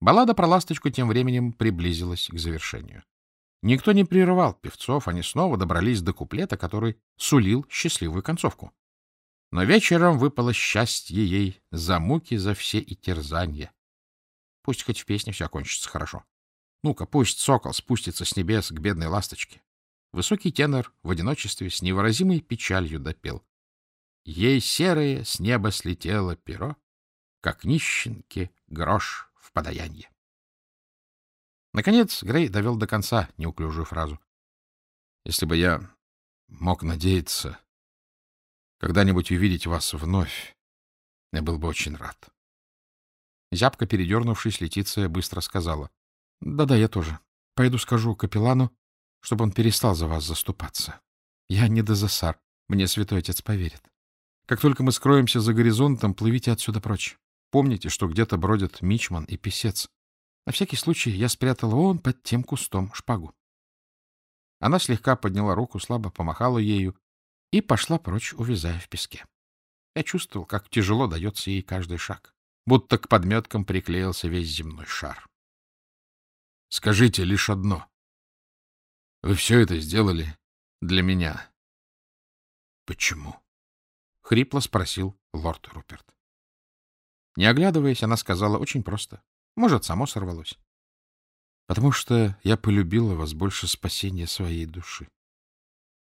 Баллада про ласточку тем временем приблизилась к завершению. Никто не прерывал певцов, они снова добрались до куплета, который сулил счастливую концовку. Но вечером выпало счастье ей за муки, за все и терзания. Пусть хоть в песне все кончится хорошо. Ну-ка, пусть сокол спустится с небес к бедной ласточке. Высокий тенор в одиночестве с невыразимой печалью допел. Ей серое с неба слетело перо, как нищенке грош в подаянье. Наконец Грей довел до конца неуклюжую фразу. Если бы я мог надеяться когда-нибудь увидеть вас вновь, я был бы очень рад. Зябко передернувшись, Летиция быстро сказала. «Да — Да-да, я тоже. Пойду скажу капеллану, чтобы он перестал за вас заступаться. Я не Дезасар, мне святой отец поверит. Как только мы скроемся за горизонтом, плывите отсюда прочь. Помните, что где-то бродят мичман и писец. На всякий случай я спрятала он под тем кустом шпагу. Она слегка подняла руку, слабо помахала ею и пошла прочь, увязая в песке. Я чувствовал, как тяжело дается ей каждый шаг, будто к подметкам приклеился весь земной шар. — Скажите лишь одно. Вы все это сделали для меня. — Почему? — хрипло спросил лорд Руперт. Не оглядываясь, она сказала очень просто. Может, само сорвалось. Потому что я полюбила вас больше спасения своей души.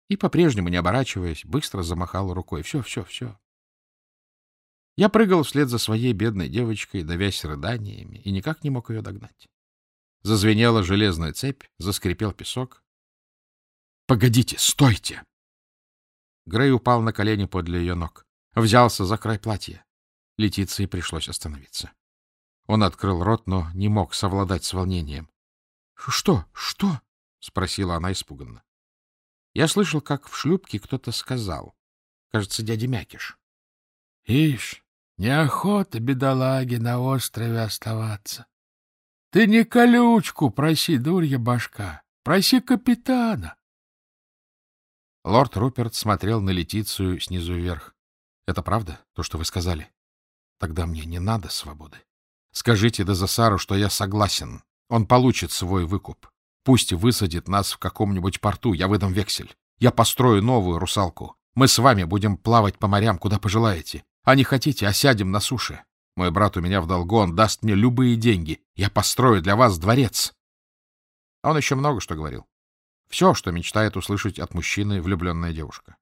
И, по-прежнему, не оборачиваясь, быстро замахала рукой. Все, все, все. Я прыгал вслед за своей бедной девочкой, давясь рыданиями, и никак не мог ее догнать. Зазвенела железная цепь, заскрипел песок. — Погодите, стойте! Грей упал на колени подле ее ног. Взялся за край платья. Летиции пришлось остановиться. Он открыл рот, но не мог совладать с волнением. — Что? Что? — спросила она испуганно. Я слышал, как в шлюпке кто-то сказал. Кажется, дядя Мякиш. — Ишь, неохота бедолаге на острове оставаться. Ты не колючку проси, дурья башка, проси капитана. Лорд Руперт смотрел на Летицию снизу вверх. — Это правда, то, что вы сказали? Тогда мне не надо свободы. Скажите Дезасару, что я согласен. Он получит свой выкуп. Пусть высадит нас в каком-нибудь порту, я выдам вексель. Я построю новую русалку. Мы с вами будем плавать по морям, куда пожелаете. А не хотите, осядем на суше. Мой брат у меня в долгу, он даст мне любые деньги. Я построю для вас дворец. Он еще много что говорил. Все, что мечтает услышать от мужчины влюбленная девушка.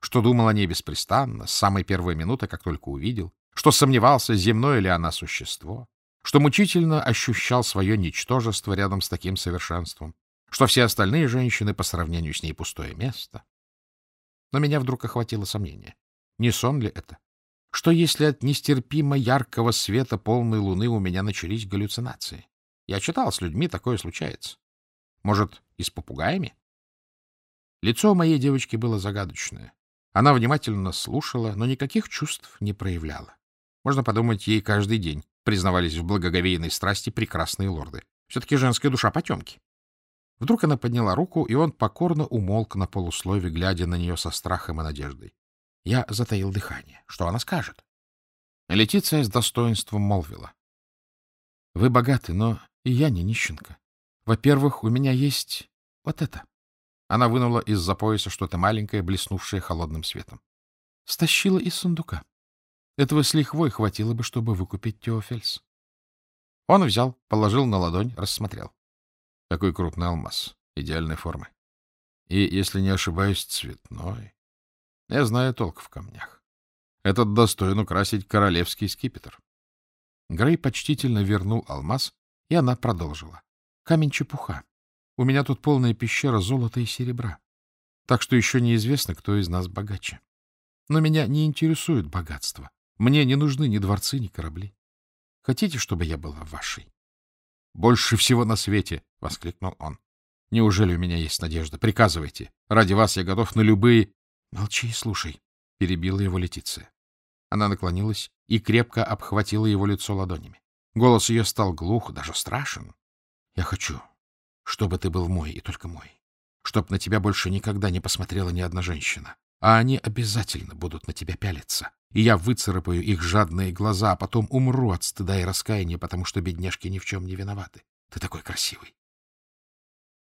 Что думал о ней беспрестанно, с самой первой минуты, как только увидел что сомневался, земное ли она существо, что мучительно ощущал свое ничтожество рядом с таким совершенством, что все остальные женщины по сравнению с ней пустое место. Но меня вдруг охватило сомнение. Не сон ли это? Что если от нестерпимо яркого света полной луны у меня начались галлюцинации? Я читал, с людьми такое случается. Может, и с попугаями? Лицо моей девочки было загадочное. Она внимательно слушала, но никаких чувств не проявляла. Можно подумать, ей каждый день признавались в благоговейной страсти прекрасные лорды. Все-таки женская душа потемки. Вдруг она подняла руку, и он покорно умолк на полуслове, глядя на нее со страхом и надеждой. Я затаил дыхание. Что она скажет? Летиция с достоинством молвила. — Вы богаты, но и я не нищенка. Во-первых, у меня есть вот это. Она вынула из-за пояса что-то маленькое, блеснувшее холодным светом. Стащила из сундука. Этого с лихвой хватило бы, чтобы выкупить Теофельс. Он взял, положил на ладонь, рассмотрел. Такой крупный алмаз, идеальной формы. И, если не ошибаюсь, цветной. Я знаю толк в камнях. Этот достоин украсить королевский скипетр. Грей почтительно вернул алмаз, и она продолжила. Камень чепуха. У меня тут полная пещера золота и серебра. Так что еще неизвестно, кто из нас богаче. Но меня не интересует богатство. Мне не нужны ни дворцы, ни корабли. Хотите, чтобы я была вашей? — Больше всего на свете! — воскликнул он. — Неужели у меня есть надежда? Приказывайте. Ради вас я готов на любые... — Молчи и слушай, — перебила его Летиция. Она наклонилась и крепко обхватила его лицо ладонями. Голос ее стал глух, даже страшен. — Я хочу, чтобы ты был мой и только мой. Чтоб на тебя больше никогда не посмотрела ни одна женщина. А они обязательно будут на тебя пялиться, и я выцарапаю их жадные глаза, а потом умру от стыда и раскаяния, потому что бедняжки ни в чем не виноваты. Ты такой красивый.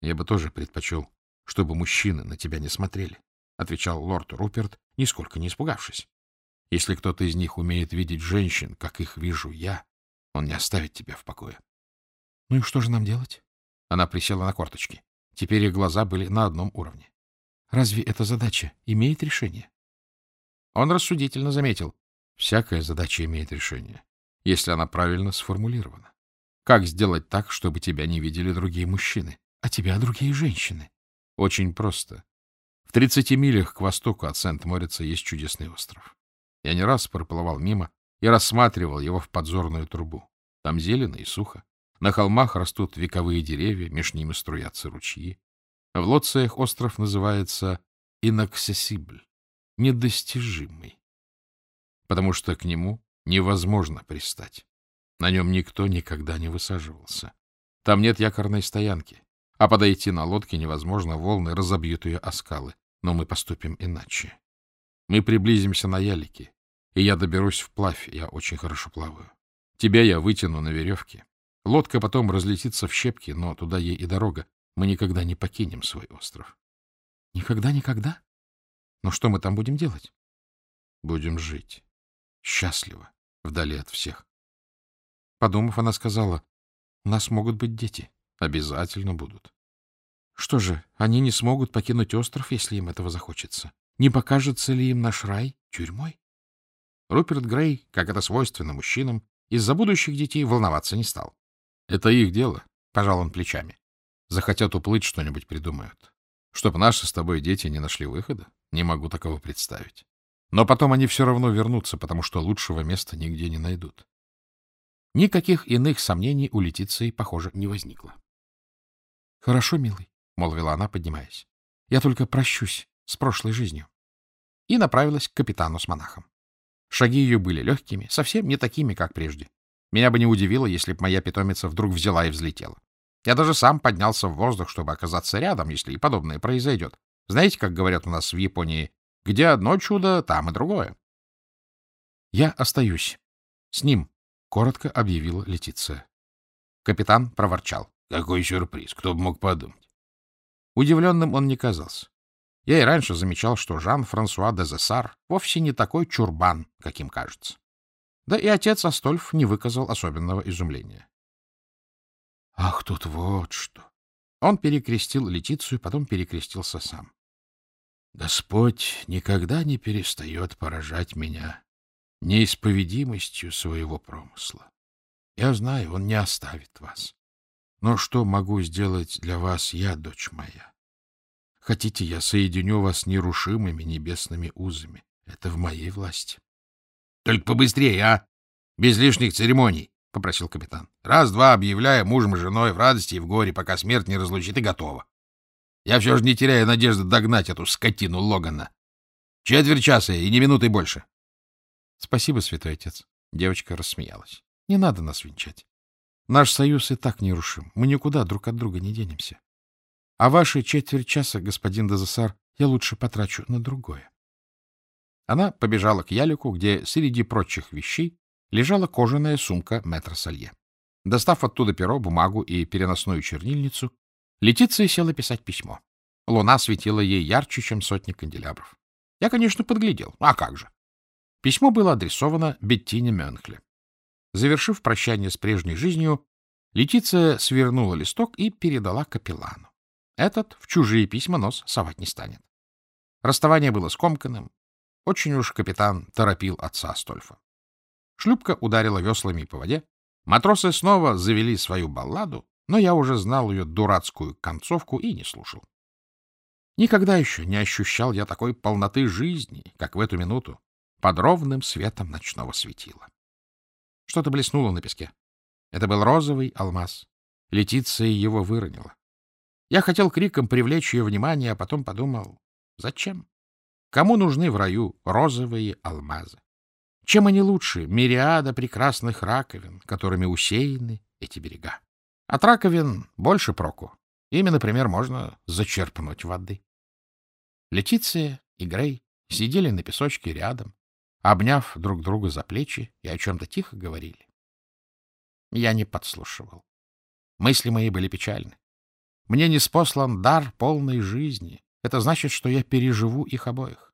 Я бы тоже предпочел, чтобы мужчины на тебя не смотрели, — отвечал лорд Руперт, нисколько не испугавшись. Если кто-то из них умеет видеть женщин, как их вижу я, он не оставит тебя в покое. — Ну и что же нам делать? Она присела на корточки. Теперь их глаза были на одном уровне. — Разве эта задача имеет решение? Он рассудительно заметил. Всякая задача имеет решение, если она правильно сформулирована. Как сделать так, чтобы тебя не видели другие мужчины, а тебя другие женщины? Очень просто. В 30 милях к востоку от Сент-Морица есть чудесный остров. Я не раз проплывал мимо и рассматривал его в подзорную трубу. Там зелено и сухо. На холмах растут вековые деревья, меж ними струятся ручьи. В Лоциях остров называется inaccessible, недостижимый, потому что к нему невозможно пристать. На нем никто никогда не высаживался. Там нет якорной стоянки, а подойти на лодке невозможно, волны разобьют ее о скалы. Но мы поступим иначе. Мы приблизимся на ялике, и я доберусь вплавь, я очень хорошо плаваю. Тебя я вытяну на веревке. Лодка потом разлетится в щепки, но туда ей и дорога. Мы никогда не покинем свой остров. Никогда, никогда? Но что мы там будем делать? Будем жить. Счастливо, вдали от всех. Подумав, она сказала, у нас могут быть дети. Обязательно будут. Что же, они не смогут покинуть остров, если им этого захочется? Не покажется ли им наш рай тюрьмой? Руперт Грей, как это свойственно мужчинам, из-за будущих детей волноваться не стал. Это их дело, — пожал он плечами. Захотят уплыть, что-нибудь придумают. Чтоб наши с тобой дети не нашли выхода, не могу такого представить. Но потом они все равно вернутся, потому что лучшего места нигде не найдут. Никаких иных сомнений у Летиции, похоже, не возникло. — Хорошо, милый, — молвила она, поднимаясь. — Я только прощусь с прошлой жизнью. И направилась к капитану с монахом. Шаги ее были легкими, совсем не такими, как прежде. Меня бы не удивило, если б моя питомица вдруг взяла и взлетела. Я даже сам поднялся в воздух, чтобы оказаться рядом, если и подобное произойдет. Знаете, как говорят у нас в Японии, где одно чудо, там и другое. Я остаюсь. С ним, — коротко объявила Летиция. Капитан проворчал. Какой сюрприз, кто бы мог подумать. Удивленным он не казался. Я и раньше замечал, что Жан-Франсуа де Зессар вовсе не такой чурбан, каким кажется. Да и отец Астольф не выказал особенного изумления. Ах, тут вот что! Он перекрестил Летицию, потом перекрестился сам. Господь никогда не перестает поражать меня неисповедимостью своего промысла. Я знаю, он не оставит вас. Но что могу сделать для вас я, дочь моя? Хотите, я соединю вас нерушимыми небесными узами. Это в моей власти. — Только побыстрее, а! Без лишних церемоний, — попросил капитан. — Раз-два объявляя мужем и женой в радости и в горе, пока смерть не разлучит, и готово. Я все же не теряю надежды догнать эту скотину Логана. Четверть часа и не минуты больше. — Спасибо, святой отец. Девочка рассмеялась. — Не надо нас венчать. Наш союз и так нерушим. Мы никуда друг от друга не денемся. А ваши четверть часа, господин Дезасар, я лучше потрачу на другое. Она побежала к ялику, где среди прочих вещей лежала кожаная сумка мэтра Салье. Достав оттуда перо, бумагу и переносную чернильницу, Летиция села писать письмо. Луна светила ей ярче, чем сотни канделябров. Я, конечно, подглядел. А как же? Письмо было адресовано Беттине Мюнхле. Завершив прощание с прежней жизнью, Летиция свернула листок и передала капеллану. Этот в чужие письма нос совать не станет. Расставание было скомканным. Очень уж капитан торопил отца Стольфа. Шлюпка ударила веслами по воде. Матросы снова завели свою балладу, но я уже знал ее дурацкую концовку и не слушал. Никогда еще не ощущал я такой полноты жизни, как в эту минуту, под ровным светом ночного светила. Что-то блеснуло на песке. Это был розовый алмаз. Летиция его выронила. Я хотел криком привлечь ее внимание, а потом подумал, зачем? Кому нужны в раю розовые алмазы? Чем они лучше мириада прекрасных раковин, которыми усеяны эти берега? От раковин больше проку. Ими, например, можно зачерпнуть воды. Летиция и Грей сидели на песочке рядом, обняв друг друга за плечи и о чем-то тихо говорили. Я не подслушивал. Мысли мои были печальны. Мне не спослан дар полной жизни. Это значит, что я переживу их обоих.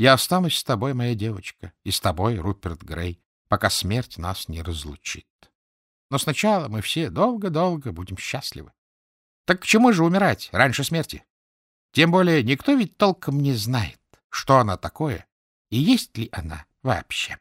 Я останусь с тобой, моя девочка, и с тобой, Руперт Грей, пока смерть нас не разлучит. Но сначала мы все долго-долго будем счастливы. Так к чему же умирать раньше смерти? Тем более никто ведь толком не знает, что она такое и есть ли она вообще.